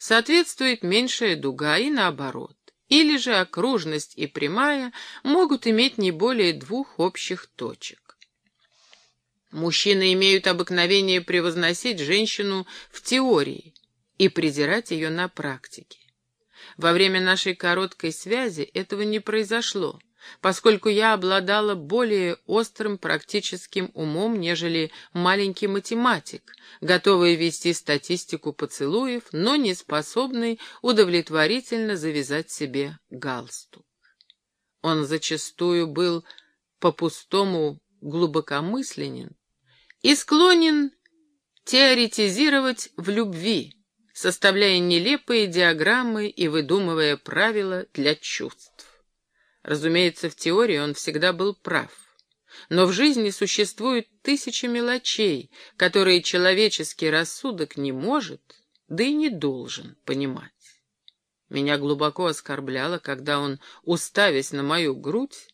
соответствует меньшая дуга и наоборот. Или же окружность и прямая могут иметь не более двух общих точек. Мужчины имеют обыкновение превозносить женщину в теории и презирать ее на практике. Во время нашей короткой связи этого не произошло поскольку я обладала более острым практическим умом, нежели маленький математик, готовый вести статистику поцелуев, но не способный удовлетворительно завязать себе галстук. Он зачастую был по-пустому глубокомысленен и склонен теоретизировать в любви, составляя нелепые диаграммы и выдумывая правила для чувств. Разумеется, в теории он всегда был прав. Но в жизни существуют тысячи мелочей, которые человеческий рассудок не может, да и не должен понимать. Меня глубоко оскорбляло, когда он, уставясь на мою грудь,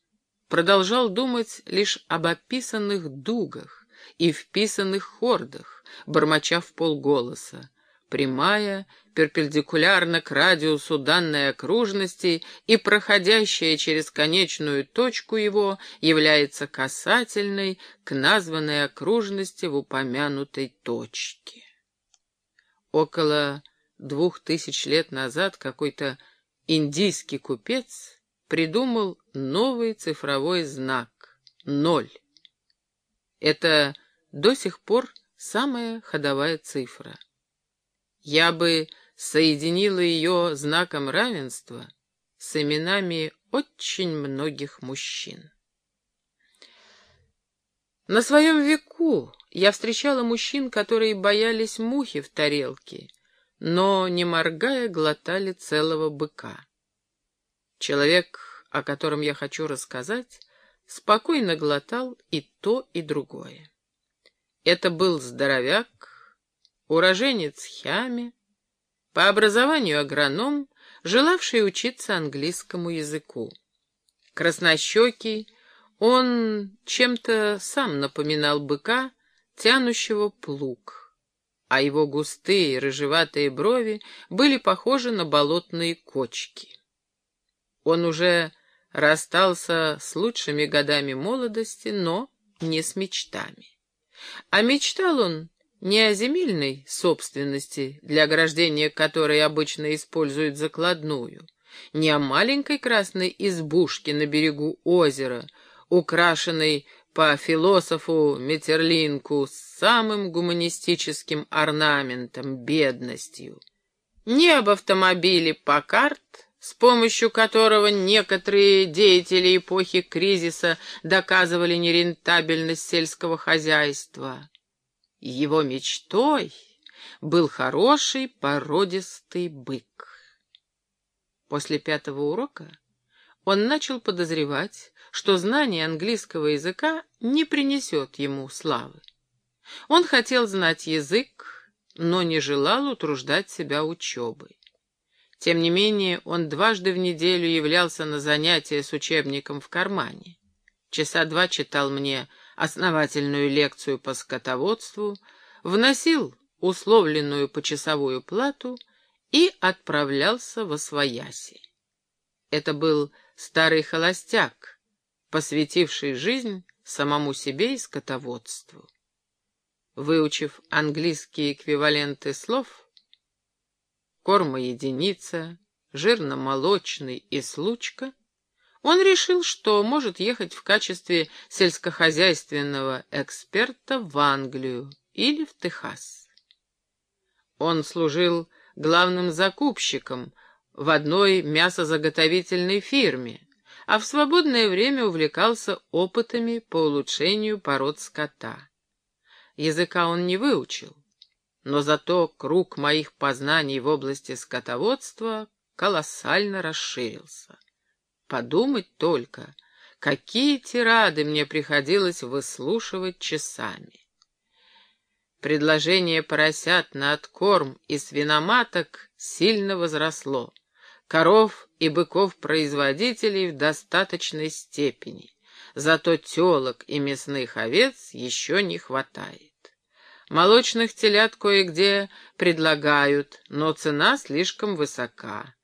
продолжал думать лишь об описанных дугах и вписанных хордах, бормоча в полголоса прямая, перпендикулярно к радиусу данной окружности и проходящая через конечную точку его является касательной к названной окружности в упомянутой точке. Около двух тысяч лет назад какой-то индийский купец придумал новый цифровой знак — ноль. Это до сих пор самая ходовая цифра. Я бы соединила ее знаком равенства с именами очень многих мужчин. На своем веку я встречала мужчин, которые боялись мухи в тарелке, но, не моргая, глотали целого быка. Человек, о котором я хочу рассказать, спокойно глотал и то, и другое. Это был здоровяк, уроженец Хями, по образованию агроном, желавший учиться английскому языку. Краснощекий, он чем-то сам напоминал быка, тянущего плуг, а его густые рыжеватые брови были похожи на болотные кочки. Он уже расстался с лучшими годами молодости, но не с мечтами. А мечтал он не о земельной собственности, для ограждения которой обычно используют закладную, не о маленькой красной избушке на берегу озера, украшенной по философу Метерлинку самым гуманистическим орнаментом, бедностью, не об автомобиле «Покарт», с помощью которого некоторые деятели эпохи кризиса доказывали нерентабельность сельского хозяйства, его мечтой был хороший породистый бык. После пятого урока он начал подозревать, что знание английского языка не принесет ему славы. Он хотел знать язык, но не желал утруждать себя учебой. Тем не менее, он дважды в неделю являлся на занятия с учебником в кармане. Часа два читал мне основательную лекцию по скотоводству, вносил условленную почасовую плату и отправлялся во свояси. Это был старый холостяк, посвятивший жизнь самому себе и скотоводству. Выучив английские эквиваленты слов «корма единица», «жирно-молочный» и «случка», он решил, что может ехать в качестве сельскохозяйственного эксперта в Англию или в Техас. Он служил главным закупщиком в одной мясозаготовительной фирме, а в свободное время увлекался опытами по улучшению пород скота. Языка он не выучил, но зато круг моих познаний в области скотоводства колоссально расширился. Подумать только, какие тирады мне приходилось выслушивать часами. Предложение поросят на откорм и свиноматок сильно возросло. Коров и быков-производителей в достаточной степени. Зато телок и мясных овец еще не хватает. Молочных телят кое-где предлагают, но цена слишком высока.